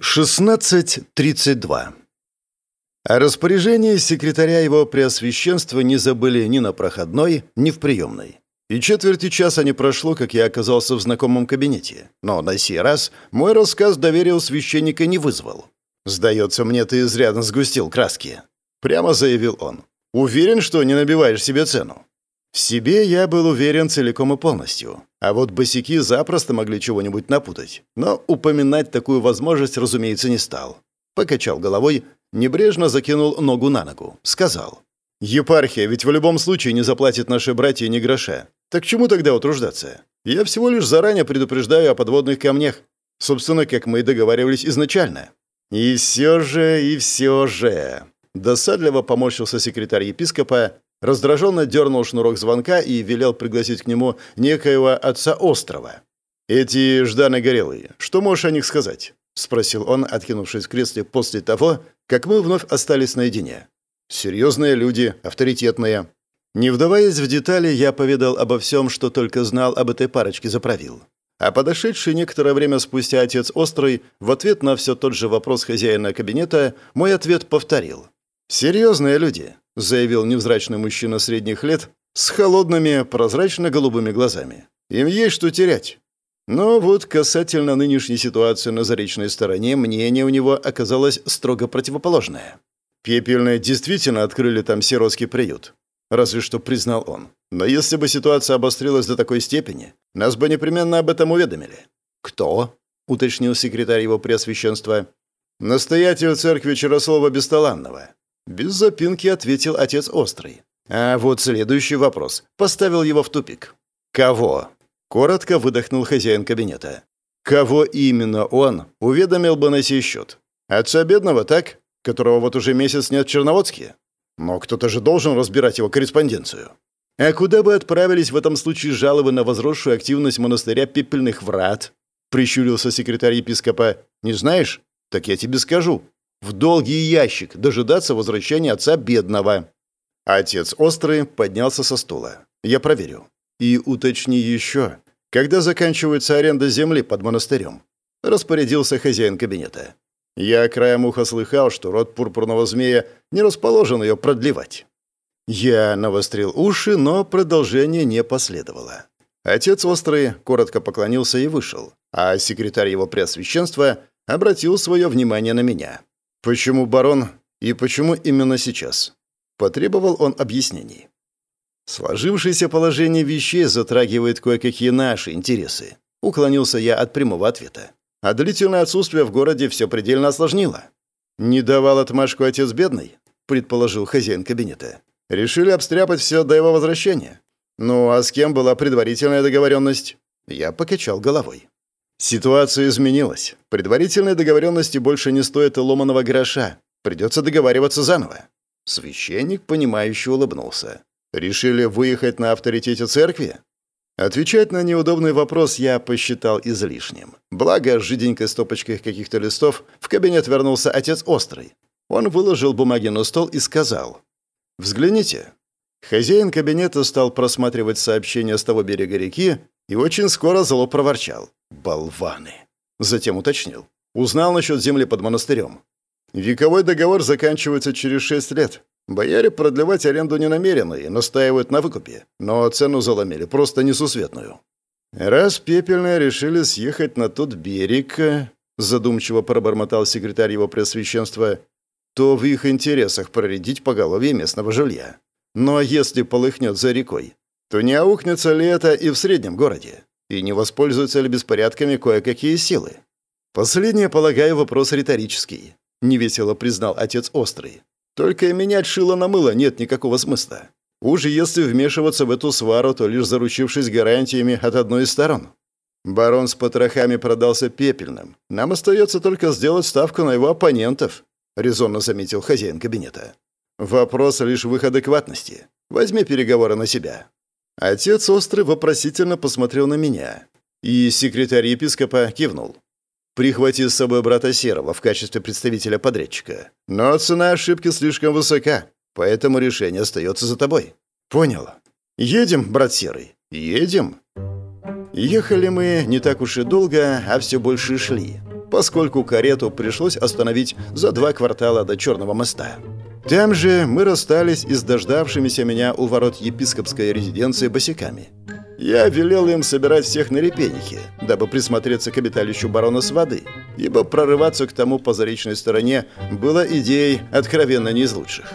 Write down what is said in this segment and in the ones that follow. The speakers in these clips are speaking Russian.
16.32 О распоряжении секретаря его преосвященства не забыли ни на проходной, ни в приемной. И четверти часа не прошло, как я оказался в знакомом кабинете. Но на сей раз мой рассказ доверия у священника не вызвал. «Сдается мне, ты изрядно сгустил краски», — прямо заявил он. «Уверен, что не набиваешь себе цену?» В себе я был уверен целиком и полностью. А вот босики запросто могли чего-нибудь напутать. Но упоминать такую возможность, разумеется, не стал. Покачал головой, небрежно закинул ногу на ногу. Сказал. «Епархия ведь в любом случае не заплатит наши братья ни гроша. Так чему тогда утруждаться? Я всего лишь заранее предупреждаю о подводных камнях. Собственно, как мы и договаривались изначально». «И все же, и все же...» Досадливо поморщился секретарь епископа, раздраженно дернул шнурок звонка и велел пригласить к нему некоего отца острова. «Эти Жданы Горелые, что можешь о них сказать?» — спросил он, откинувшись в кресле после того, как мы вновь остались наедине. «Серьезные люди, авторитетные». Не вдаваясь в детали, я поведал обо всем, что только знал об этой парочке заправил. А подошедший некоторое время спустя отец Острый в ответ на все тот же вопрос хозяина кабинета мой ответ повторил. «Серьезные люди заявил невзрачный мужчина средних лет с холодными, прозрачно-голубыми глазами. «Им есть что терять». Но вот касательно нынешней ситуации на заречной стороне мнение у него оказалось строго противоположное. Пепельные действительно открыли там сиротский приют. Разве что признал он. Но если бы ситуация обострилась до такой степени, нас бы непременно об этом уведомили. «Кто?» — уточнил секретарь его преосвященства. «Настоятель церкви Чарослова Бесталанного. Без запинки ответил отец Острый. А вот следующий вопрос поставил его в тупик. «Кого?» — коротко выдохнул хозяин кабинета. «Кого именно он уведомил бы на сей счет? Отца бедного, так? Которого вот уже месяц нет в Черноводске? Но кто-то же должен разбирать его корреспонденцию. А куда бы отправились в этом случае жалобы на возросшую активность монастыря Пепельных Врат?» — прищурился секретарь епископа. «Не знаешь? Так я тебе скажу в долгий ящик дожидаться возвращения отца бедного. Отец Острый поднялся со стула. Я проверю. И уточни еще, когда заканчивается аренда земли под монастырем. Распорядился хозяин кабинета. Я краем уха слыхал, что род пурпурного змея не расположен ее продлевать. Я навострил уши, но продолжение не последовало. Отец Острый коротко поклонился и вышел, а секретарь его преосвященства обратил свое внимание на меня. «Почему барон и почему именно сейчас?» Потребовал он объяснений. «Сложившееся положение вещей затрагивает кое-какие наши интересы», уклонился я от прямого ответа. «А длительное отсутствие в городе все предельно осложнило». «Не давал отмашку отец бедный», предположил хозяин кабинета. «Решили обстряпать все до его возвращения. Ну, а с кем была предварительная договоренность?» Я покачал головой. Ситуация изменилась. Предварительные договоренности больше не стоят и ломаного гроша. Придется договариваться заново. Священник, понимающе улыбнулся. Решили выехать на авторитете церкви? Отвечать на неудобный вопрос я посчитал излишним. Благо, с жиденькой стопочкой каких-то листов в кабинет вернулся отец Острый. Он выложил бумаги на стол и сказал. «Взгляните». Хозяин кабинета стал просматривать сообщения с того берега реки и очень скоро зло проворчал. «Болваны!» Затем уточнил. «Узнал насчет земли под монастырем. Вековой договор заканчивается через шесть лет. Бояре продлевать аренду не намерены и настаивают на выкупе, но цену заломили, просто несусветную. Раз пепельные решили съехать на тот берег, задумчиво пробормотал секретарь его пресвященства, то в их интересах проредить поголовье местного жилья. Но если полыхнет за рекой, то не аукнется ли это и в среднем городе? И не воспользуются ли беспорядками кое-какие силы? Последнее, полагаю, вопрос риторический, невесело признал отец Острый. Только менять шило на мыло нет никакого смысла. Уже если вмешиваться в эту свару, то лишь заручившись гарантиями от одной из сторон. Барон с потрохами продался пепельным. Нам остается только сделать ставку на его оппонентов, резонно заметил хозяин кабинета. Вопрос лишь в их адекватности. Возьми переговоры на себя. Отец Острый вопросительно посмотрел на меня, и секретарь епископа кивнул. «Прихвати с собой брата Серого в качестве представителя подрядчика. Но цена ошибки слишком высока, поэтому решение остается за тобой». «Понял. Едем, брат Серый, едем». Ехали мы не так уж и долго, а все больше шли. поскольку карету пришлось остановить за два квартала до Черного моста. Там же мы расстались и с дождавшимися меня у ворот епископской резиденции босиками. Я велел им собирать всех на репейнике, дабы присмотреться к обиталищу барона с воды, ибо прорываться к тому по заречной стороне было идеей откровенно не из лучших.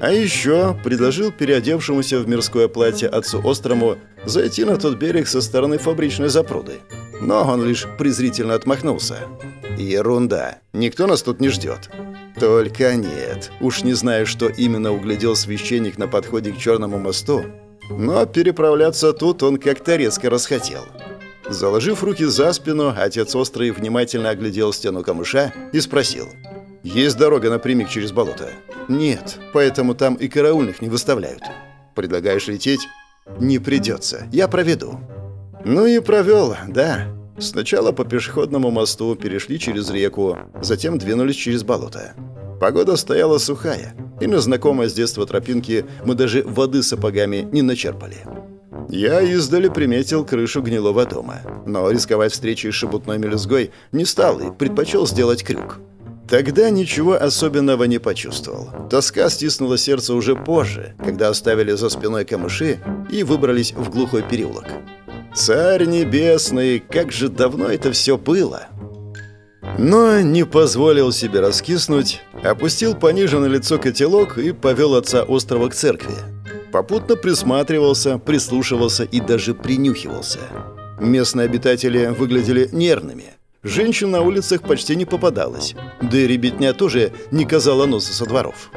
А еще предложил переодевшемуся в мирское платье отцу Острому зайти на тот берег со стороны фабричной запруды. Но он лишь презрительно отмахнулся. «Ерунда. Никто нас тут не ждет». Только нет. Уж не знаю, что именно углядел священник на подходе к Черному мосту, но переправляться тут он как-то резко расхотел. Заложив руки за спину, отец Острый внимательно оглядел стену камыша и спросил. «Есть дорога напрямик через болото?» «Нет, поэтому там и караульных не выставляют». «Предлагаешь лететь?» «Не придется. Я проведу». «Ну и провел, да». Сначала по пешеходному мосту перешли через реку, затем двинулись через болото. Погода стояла сухая, и на знакомой с детства тропинке мы даже воды сапогами не начерпали. Я издали приметил крышу гнилого дома, но рисковать встречей с шебутной мелюзгой не стал и предпочел сделать крюк. Тогда ничего особенного не почувствовал. Тоска стиснула сердце уже позже, когда оставили за спиной камыши и выбрались в глухой переулок. Царь небесный, как же давно это все было! Но не позволил себе раскиснуть, опустил пониже на лицо котелок и повел отца острова к церкви. Попутно присматривался, прислушивался и даже принюхивался. Местные обитатели выглядели нервными. Женщин на улицах почти не попадалось, да и ребятня тоже не казала носа со дворов.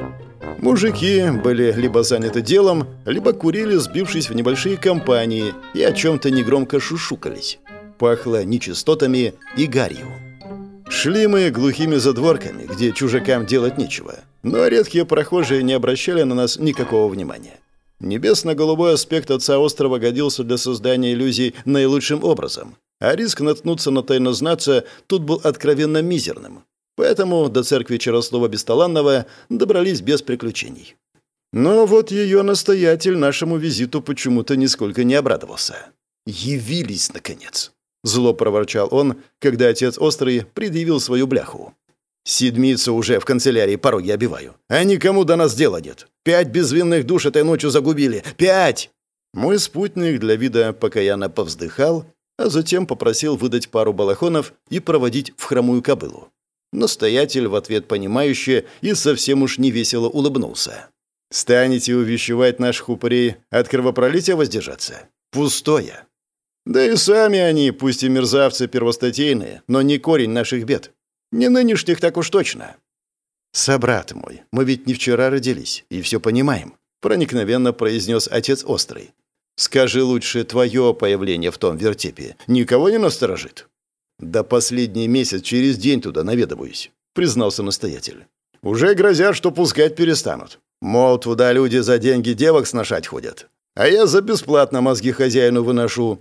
Мужики были либо заняты делом, либо курили, сбившись в небольшие компании, и о чем-то негромко шушукались. Пахло нечистотами и гарью. Шли мы глухими задворками, где чужакам делать нечего, но редкие прохожие не обращали на нас никакого внимания. Небесно-голубой аспект отца острова годился для создания иллюзий наилучшим образом, а риск наткнуться на тайнознаться тут был откровенно мизерным. Поэтому до церкви Чарослова Бесталанного добрались без приключений. Но вот ее настоятель нашему визиту почему-то нисколько не обрадовался. «Явились, наконец!» Зло проворчал он, когда отец Острый предъявил свою бляху. «Седмицу уже в канцелярии пороги обиваю. А никому до нас дела нет. Пять безвинных душ этой ночью загубили. Пять!» Мой спутник для вида покаянно повздыхал, а затем попросил выдать пару балахонов и проводить в хромую кобылу. Настоятель в ответ понимающе и совсем уж невесело улыбнулся. «Станете увещевать наших упырей от кровопролития воздержаться? Пустое. Да и сами они, пусть и мерзавцы первостатейные, но не корень наших бед. Не нынешних так уж точно». «Собрат мой, мы ведь не вчера родились и все понимаем», проникновенно произнес отец Острый. «Скажи лучше, твое появление в том вертепе никого не насторожит?» «Да последний месяц через день туда наведываюсь», — признался настоятель. «Уже грозят, что пускать перестанут. Мол, туда люди за деньги девок сношать ходят. А я за бесплатно мозги хозяину выношу.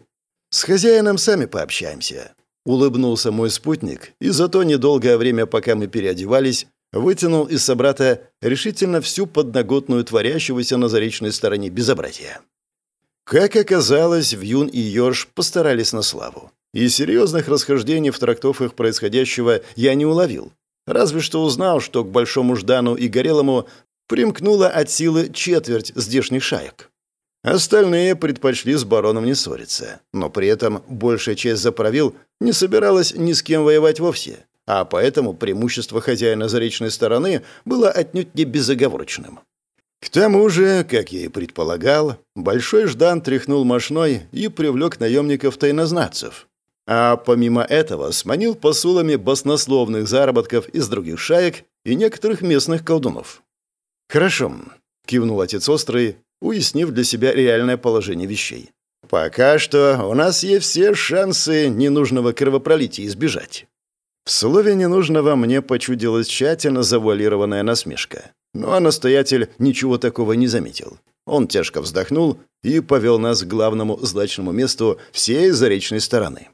С хозяином сами пообщаемся». Улыбнулся мой спутник, и за то недолгое время, пока мы переодевались, вытянул из собрата решительно всю подноготную творящегося на заречной стороне безобразия. Как оказалось, Вьюн и Йорш постарались на славу. И серьезных расхождений в трактовках происходящего я не уловил. Разве что узнал, что к Большому Ждану и Горелому примкнула от силы четверть здешних шаек. Остальные предпочли с бароном не ссориться, но при этом большая часть заправил не собиралась ни с кем воевать вовсе, а поэтому преимущество хозяина заречной стороны было отнюдь не безоговорочным. К тому же, как я и предполагал, Большой Ждан тряхнул мошной и привлек наемников-тайнознатцев, а помимо этого сманил посулами баснословных заработков из других шаек и некоторых местных колдунов. «Хорошо», — кивнул отец Острый, уяснив для себя реальное положение вещей. «Пока что у нас есть все шансы ненужного кровопролития избежать». В слове ненужного мне почудилась тщательно завуалированная насмешка. Но настоятель ничего такого не заметил. Он тяжко вздохнул и повел нас к главному злачному месту всей заречной стороны.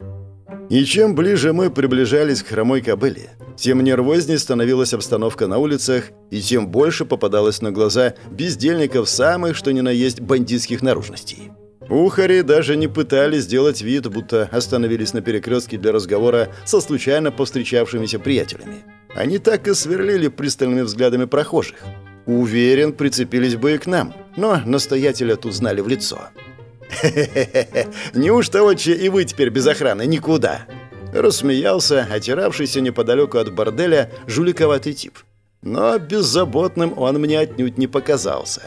И чем ближе мы приближались к хромой кобыле, тем нервознее становилась обстановка на улицах, и тем больше попадалось на глаза бездельников самых, что ни на есть, бандитских наружностей. Ухари даже не пытались сделать вид, будто остановились на перекрестке для разговора со случайно повстречавшимися приятелями. Они так и сверлили пристальными взглядами прохожих. Уверен, прицепились бы и к нам, но настоятеля тут знали в лицо. «Хе-хе-хе, неужто, отче, и вы теперь без охраны никуда?» Рассмеялся, отиравшийся неподалеку от борделя жуликоватый тип. Но беззаботным он мне отнюдь не показался.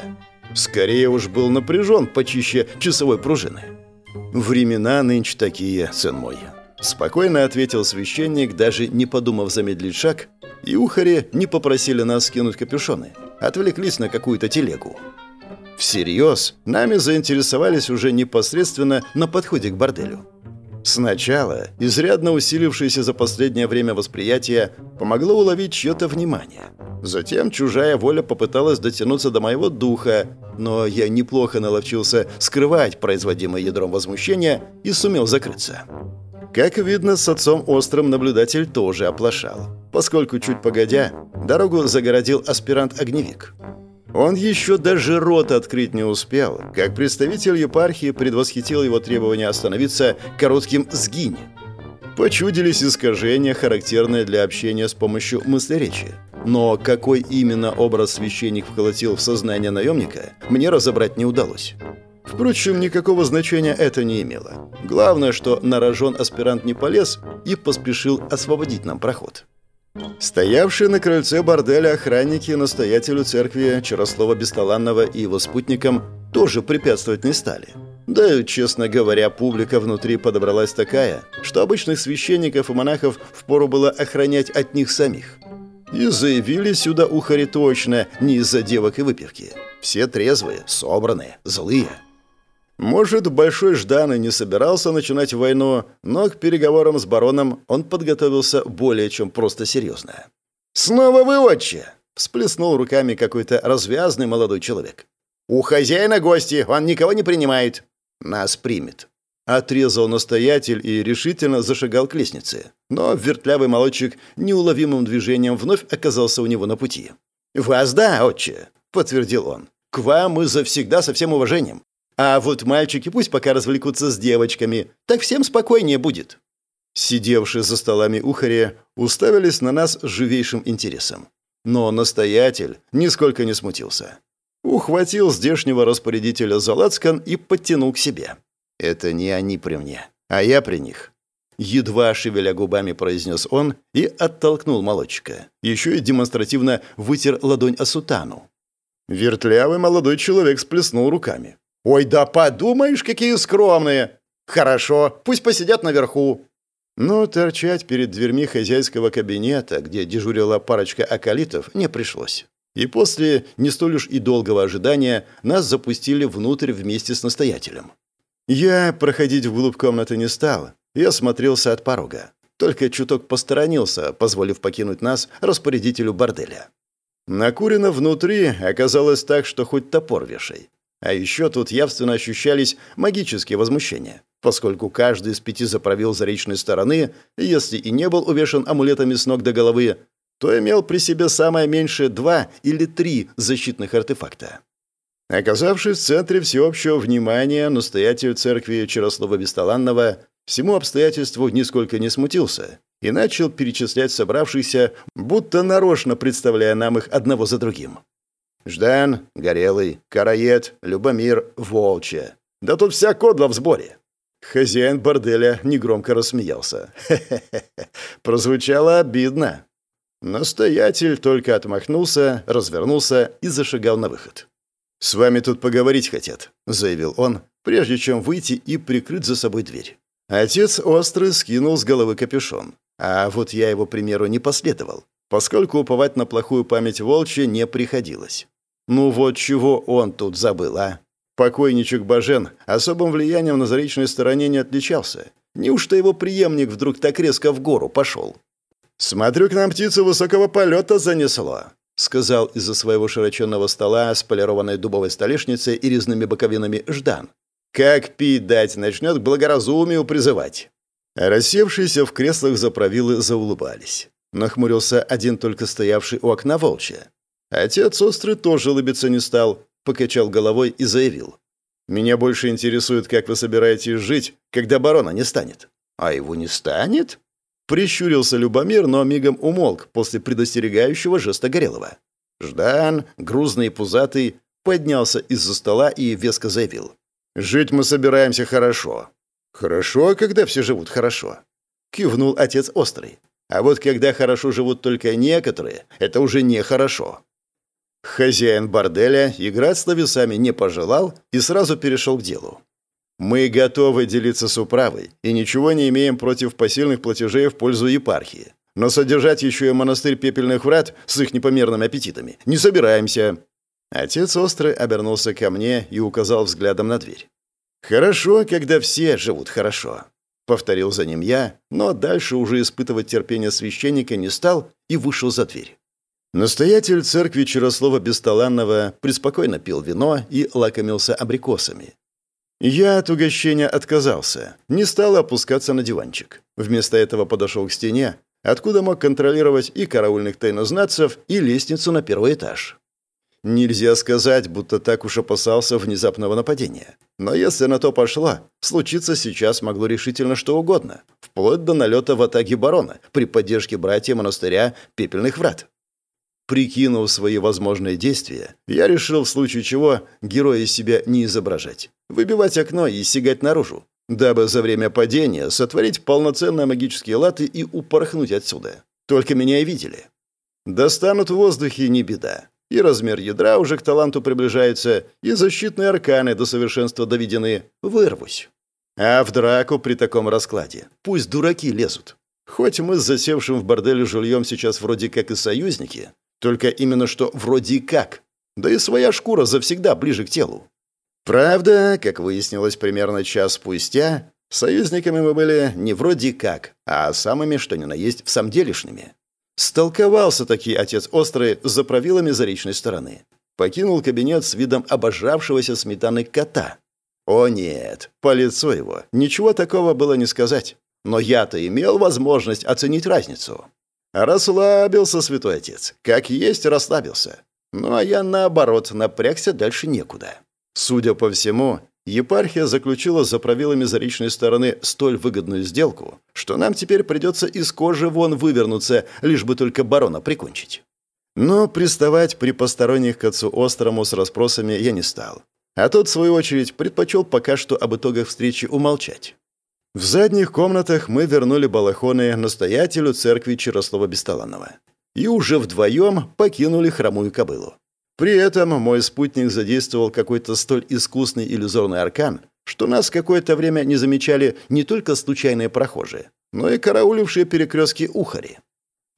Скорее уж был напряжен почище часовой пружины. «Времена нынче такие, сын мой», — спокойно ответил священник, даже не подумав замедлить шаг, и ухари не попросили нас скинуть капюшоны, отвлеклись на какую-то телегу. Всерьез нами заинтересовались уже непосредственно на подходе к борделю. Сначала изрядно усилившееся за последнее время восприятие помогло уловить чье-то внимание. Затем чужая воля попыталась дотянуться до моего духа, но я неплохо наловчился скрывать производимое ядром возмущения и сумел закрыться. Как видно, с отцом острым наблюдатель тоже оплошал, поскольку чуть погодя дорогу загородил аспирант-огневик. Он еще даже рот открыть не успел, как представитель епархии предвосхитил его требование остановиться коротким «сгинь». Почудились искажения, характерные для общения с помощью мыслеречи. Но какой именно образ священник вколотил в сознание наемника, мне разобрать не удалось. Впрочем, никакого значения это не имело. Главное, что на рожон аспирант не полез и поспешил освободить нам проход. Стоявшие на крыльце борделя охранники настоятелю церкви Чарослова Бесталанного и его спутникам тоже препятствовать не стали. Да и, честно говоря, публика внутри подобралась такая, что обычных священников и монахов впору было охранять от них самих. И заявили сюда ухари точно не из-за девок и выпивки. Все трезвые, собранные, злые. Может, Большой Ждан и не собирался начинать войну, но к переговорам с бароном он подготовился более чем просто серьезно. «Снова вы, отче!» – всплеснул руками какой-то развязный молодой человек. «У хозяина гости, он никого не принимает». «Нас примет». Отрезал настоятель и решительно зашагал к лестнице. Но вертлявый молодчик неуловимым движением вновь оказался у него на пути. «Вас да, отче», — подтвердил он. «К вам мы завсегда со всем уважением. А вот мальчики пусть пока развлекутся с девочками, так всем спокойнее будет». Сидевшие за столами ухари уставились на нас с живейшим интересом. Но настоятель нисколько не смутился. Ухватил здешнего распорядителя за лацкан и подтянул к себе. «Это не они при мне, а я при них». Едва шевеля губами произнес он и оттолкнул молодчика. Еще и демонстративно вытер ладонь о сутану. Вертлявый молодой человек сплеснул руками. «Ой, да подумаешь, какие скромные! Хорошо, пусть посидят наверху!» Но торчать перед дверьми хозяйского кабинета, где дежурила парочка акалитов, не пришлось. И после не столь уж и долгого ожидания нас запустили внутрь вместе с настоятелем. Я проходить вглубь комнаты не стал. Я смотрелся от порога. Только чуток посторонился, позволив покинуть нас распорядителю борделя. Накурено внутри оказалось так, что хоть топор вешай. А еще тут явственно ощущались магические возмущения, поскольку каждый из пяти заправил заречной стороны, если и не был увешан амулетами с ног до головы, то имел при себе самое меньшее два или три защитных артефакта. Оказавшись в центре всеобщего внимания, настоятель церкви Чарослава Бесталанного всему обстоятельству нисколько не смутился и начал перечислять собравшихся, будто нарочно представляя нам их одного за другим. Ждан, Горелый, Караед, Любомир, Волча. Да тут вся кодла в сборе. Хозяин борделя негромко рассмеялся. Хе-хе-хе. Прозвучало обидно. Настоятель только отмахнулся, развернулся и зашагал на выход. «С вами тут поговорить хотят», — заявил он, прежде чем выйти и прикрыть за собой дверь. Отец острый скинул с головы капюшон. А вот я его примеру не последовал, поскольку уповать на плохую память волчья не приходилось. Ну вот чего он тут забыл, а? Покойничек Бажен особым влиянием на заречной стороне не отличался. Неужто его преемник вдруг так резко в гору пошел? «Смотрю, к нам птицу высокого полета занесло», — сказал из-за своего широченного стола с полированной дубовой столешницей и резными боковинами Ждан. «Как пить дать начнет к благоразумию призывать». Рассевшиеся в креслах заправилы заулыбались. Нахмурился один только стоявший у окна волчья. Отец острый тоже улыбиться не стал, покачал головой и заявил. Меня больше интересует, как вы собираетесь жить, когда барона не станет». «А его не станет?» Прищурился Любомир, но мигом умолк после предостерегающего жеста Горелого. Ждан, грузный и пузатый, поднялся из-за стола и веско заявил. «Жить мы собираемся хорошо». «Хорошо, когда все живут хорошо», — кивнул отец Острый. «А вот когда хорошо живут только некоторые, это уже нехорошо». Хозяин борделя играть с словесами не пожелал и сразу перешел к делу. «Мы готовы делиться с управой и ничего не имеем против посильных платежей в пользу епархии. Но содержать еще и монастырь пепельных врат с их непомерными аппетитами не собираемся». Отец Острый обернулся ко мне и указал взглядом на дверь. «Хорошо, когда все живут хорошо», — повторил за ним я, но дальше уже испытывать терпение священника не стал и вышел за дверь. Настоятель церкви Чарослова Бесталанного преспокойно пил вино и лакомился абрикосами. Я от угощения отказался, не стал опускаться на диванчик. Вместо этого подошел к стене, откуда мог контролировать и караульных тайнознатцев, и лестницу на первый этаж. Нельзя сказать, будто так уж опасался внезапного нападения. Но если на то пошло, случиться сейчас могло решительно что угодно, вплоть до налета в атаке барона при поддержке братья монастыря Пепельных Врат. Прикинув свои возможные действия, я решил в случае чего героя из себя не изображать, выбивать окно и сигать наружу, дабы за время падения сотворить полноценные магические латы и упорхнуть отсюда. Только меня и видели. Достанут в воздухе не беда. И размер ядра уже к таланту приближается, и защитные арканы до совершенства доведены. Вырвусь. А в драку при таком раскладе пусть дураки лезут. Хоть мы с засевшим в борделе жульем сейчас вроде как и союзники, только именно что вроде как. Да и своя шкура завсегда ближе к телу. Правда, как выяснилось примерно час спустя, союзниками мы были не вроде как, а самыми, что ни на есть, в самделишными. Столковался таки отец Острый за правилами заречной стороны. Покинул кабинет с видом обожавшегося сметаны кота. О нет, по лицу его ничего такого было не сказать. Но я-то имел возможность оценить разницу. Расслабился святой отец, как есть расслабился. Ну а я, наоборот, напрягся дальше некуда. Судя по всему, епархия заключила за правилами заречной стороны столь выгодную сделку, что нам теперь придется из кожи вон вывернуться, лишь бы только барона прикончить. Но приставать при посторонних к отцу Острому с расспросами я не стал. А тот, в свою очередь, предпочел пока что об итогах встречи умолчать. В задних комнатах мы вернули балахоны настоятелю церкви Чарослова Бесталанного. И уже вдвоем покинули хромую кобылу. При этом мой спутник задействовал какой-то столь искусный иллюзорный аркан, что нас какое-то время не замечали не только случайные прохожие, но и караулившие перекрестки ухари.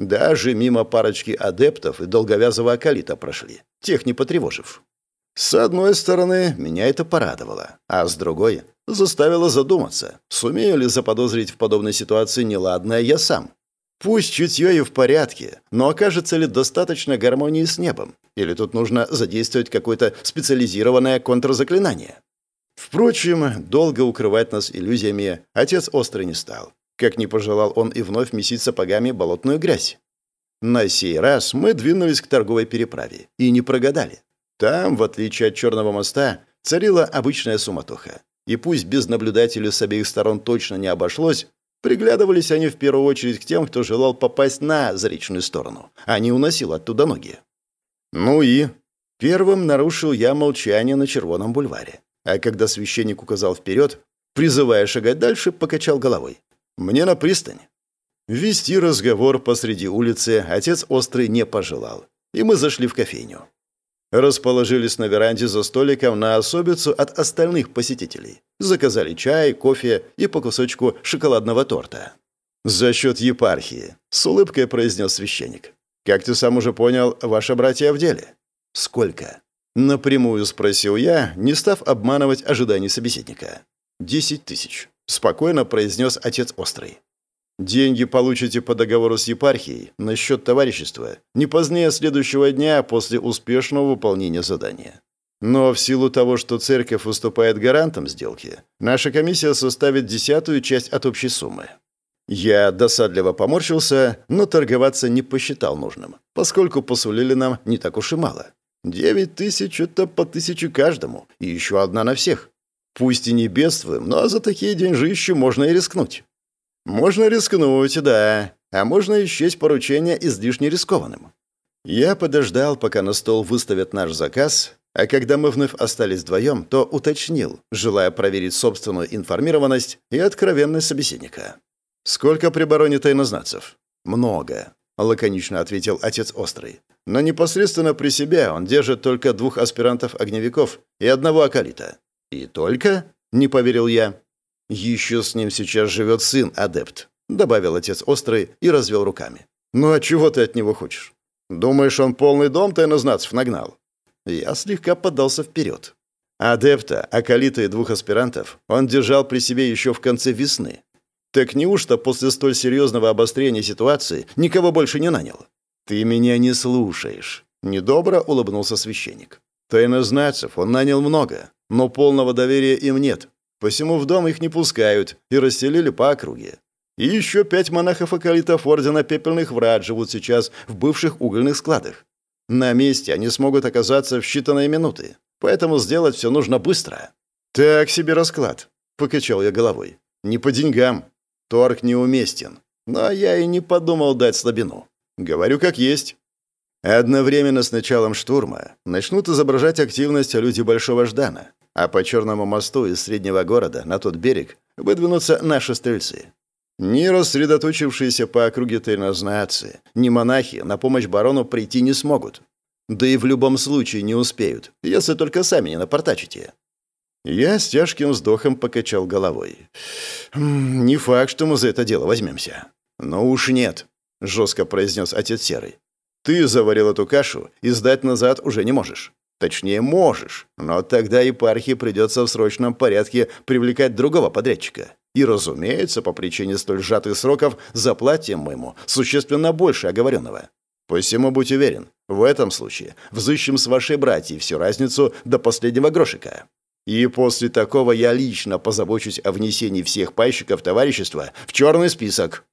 Даже мимо парочки адептов и долговязого акалита прошли, тех не потревожив. С одной стороны, меня это порадовало, а с другой — заставило задуматься, сумею ли заподозрить в подобной ситуации неладное я сам. Пусть чутье и в порядке, но окажется ли достаточно гармонии с небом? Или тут нужно задействовать какое-то специализированное контрзаклинание? Впрочем, долго укрывать нас иллюзиями отец острый не стал. Как не пожелал он и вновь месить сапогами болотную грязь. На сей раз мы двинулись к торговой переправе и не прогадали. Там, в отличие от Черного моста, царила обычная суматоха. И пусть без наблюдателей с обеих сторон точно не обошлось, Приглядывались они в первую очередь к тем, кто желал попасть на заречную сторону, а не уносил оттуда ноги. Ну и... Первым нарушил я молчание на Червоном бульваре. А когда священник указал вперед, призывая шагать дальше, покачал головой. «Мне на пристань». Вести разговор посреди улицы отец Острый не пожелал, и мы зашли в кофейню расположились на веранде за столиком на особицу от остальных посетителей. Заказали чай, кофе и по кусочку шоколадного торта. «За счет епархии», — с улыбкой произнес священник. «Как ты сам уже понял, ваши братья в деле?» «Сколько?» Напрямую спросил я, не став обманывать ожиданий собеседника. «Десять тысяч», — спокойно произнес отец Острый. Деньги получите по договору с епархией на счет товарищества не позднее следующего дня после успешного выполнения задания. Но в силу того, что церковь выступает гарантом сделки, наша комиссия составит десятую часть от общей суммы. Я досадливо поморщился, но торговаться не посчитал нужным, поскольку посулили нам не так уж и мало. Девять тысяч — это по тысяче каждому, и еще одна на всех. Пусть и не бедствуем, но за такие деньжища можно и рискнуть. Можно рискнуть, да, а можно и счесть поручение излишне рискованным. Я подождал, пока на стол выставят наш заказ, а когда мы вновь остались вдвоем, то уточнил, желая проверить собственную информированность и откровенность собеседника. «Сколько при бароне тайнознацев?» «Много», — лаконично ответил отец Острый. «Но непосредственно при себе он держит только двух аспирантов-огневиков и одного акалита». «И только?» — не поверил я. «Еще с ним сейчас живет сын-адепт», — добавил отец Острый и развел руками. «Ну а чего ты от него хочешь? Думаешь, он полный дом тайнознацев нагнал?» Я слегка подался вперед. Адепта, Акалита и двух аспирантов он держал при себе еще в конце весны. Так неужто после столь серьезного обострения ситуации никого больше не нанял? «Ты меня не слушаешь», — недобро улыбнулся священник. «Тайнознацев он нанял много, но полного доверия им нет, посему в дом их не пускают и расселили по округе. И еще пять монахов-акалитов Ордена Пепельных Врат живут сейчас в бывших угольных складах. На месте они смогут оказаться в считанные минуты, поэтому сделать все нужно быстро. «Так себе расклад», — покачал я головой. «Не по деньгам. Торг неуместен. Но я и не подумал дать слабину. Говорю как есть». Одновременно с началом штурма начнут изображать активность люди Большого Ждана, а по Черному мосту из среднего города на тот берег выдвинутся наши стрельцы. Ни рассредоточившиеся по округе тайнознации, ни монахи на помощь барону прийти не смогут. Да и в любом случае не успеют, если только сами не напортачите. Я с тяжким вздохом покачал головой. «Не факт, что мы за это дело возьмемся». «Ну уж нет», — жестко произнес отец Серый. «Ты заварил эту кашу и сдать назад уже не можешь. Точнее, можешь, но тогда епархии придется в срочном порядке привлекать другого подрядчика. И, разумеется, по причине столь сжатых сроков заплатим мы ему существенно больше оговоренного. Посему будь уверен, в этом случае взыщем с вашей братьей всю разницу до последнего грошика. И после такого я лично позабочусь о внесении всех пайщиков товарищества в черный список.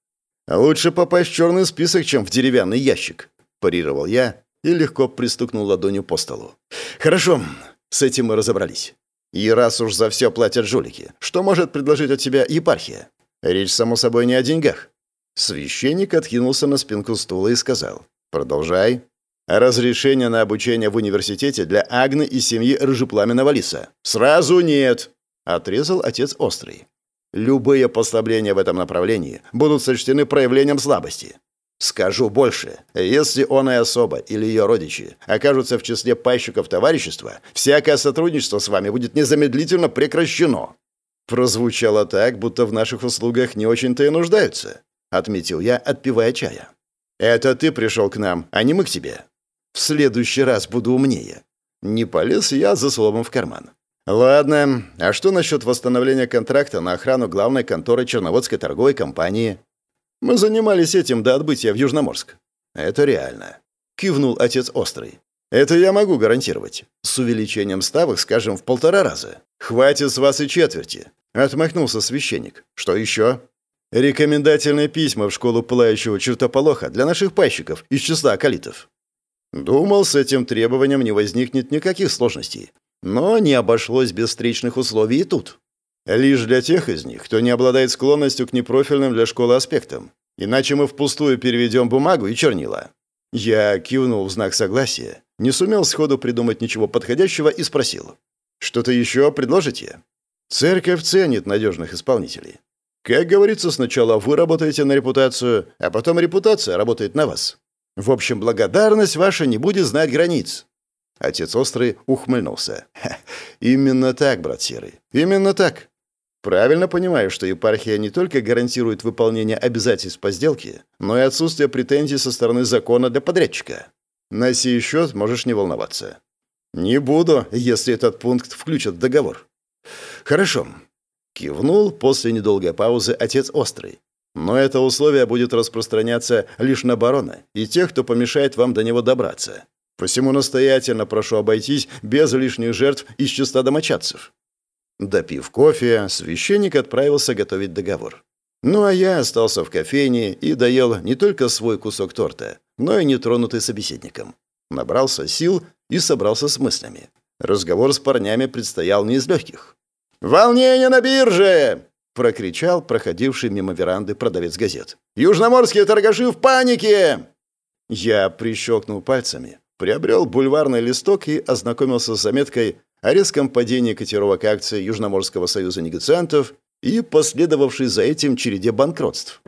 Лучше попасть в черный список, чем в деревянный ящик, парировал я и легко пристукнул ладонью по столу. Хорошо, с этим мы разобрались. И раз уж за все платят жулики, что может предложить от себя епархия? Речь, само собой, не о деньгах. Священник откинулся на спинку стула и сказал. «Продолжай. Разрешение на обучение в университете для Агны и семьи Рыжепламенного Лиса». «Сразу нет!» — отрезал отец Острый. «Любые послабления в этом направлении будут сочтены проявлением слабости. Скажу больше. Если он и особа или ее родичи окажутся в числе пайщиков товарищества, всякое сотрудничество с вами будет незамедлительно прекращено». Прозвучало так, будто в наших услугах не очень-то и нуждаются, отметил я, отпивая чая. Это ты пришел к нам, а не мы к тебе. В следующий раз буду умнее. Не полез я за словом в карман. Ладно, а что насчет восстановления контракта на охрану главной конторы Черноводской торговой компании? Мы занимались этим до отбытия в Южноморск. Это реально. Кивнул отец Острый. Это я могу гарантировать. С увеличением ставок, скажем, в полтора раза. Хватит с вас и четверти. Отмахнулся священник. Что еще? Рекомендательные письма в школу пылающего чертополоха для наших пайщиков из числа акалитов. Думал, с этим требованием не возникнет никаких сложностей. Но не обошлось без встречных условий и тут. Лишь для тех из них, кто не обладает склонностью к непрофильным для школы аспектам. Иначе мы впустую переведем бумагу и чернила». Я кивнул в знак согласия, не сумел сходу придумать ничего подходящего и спросил. «Что-то еще предложите?» «Церковь ценит надежных исполнителей. Как говорится, сначала вы работаете на репутацию, а потом репутация работает на вас. В общем, благодарность ваша не будет знать границ». Отец Острый ухмыльнулся. «Именно так, брат Серый, именно так. Правильно понимаю, что епархия не только гарантирует выполнение обязательств по сделке, но и отсутствие претензий со стороны закона для подрядчика. На сей счет можешь не волноваться. Не буду, если этот пункт включат в договор. Хорошо. Кивнул после недолгой паузы отец Острый. Но это условие будет распространяться лишь на барона и тех, кто помешает вам до него добраться. Посему настоятельно прошу обойтись без лишних жертв из числа домочадцев. Допив кофе, священник отправился готовить договор. Ну а я остался в кофейне и доел не только свой кусок торта, но и нетронутый собеседником. Набрался сил и собрался с мыслями. Разговор с парнями предстоял не из легких. «Волнение на бирже!» — прокричал проходивший мимо веранды продавец газет. «Южноморские торгаши в панике!» Я прищелкнул пальцами, приобрел бульварный листок и ознакомился с заметкой о резком падении котировок акций Южноморского союза негациантов и последовавшей за этим череде банкротств.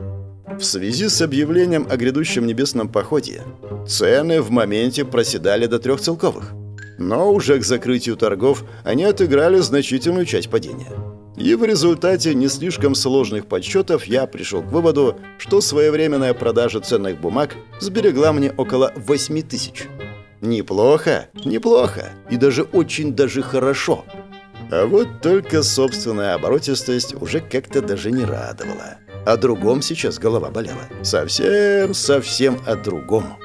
В связи с объявлением о грядущем небесном походе цены в моменте проседали до трех целковых. Но уже к закрытию торгов они отыграли значительную часть падения. И в результате не слишком сложных подсчетов я пришел к выводу, что своевременная продажа ценных бумаг сберегла мне около 8 тысяч. Неплохо, неплохо и даже очень даже хорошо. А вот только собственная оборотистость уже как-то даже не радовала. О другом сейчас голова болела. Совсем, совсем о другом.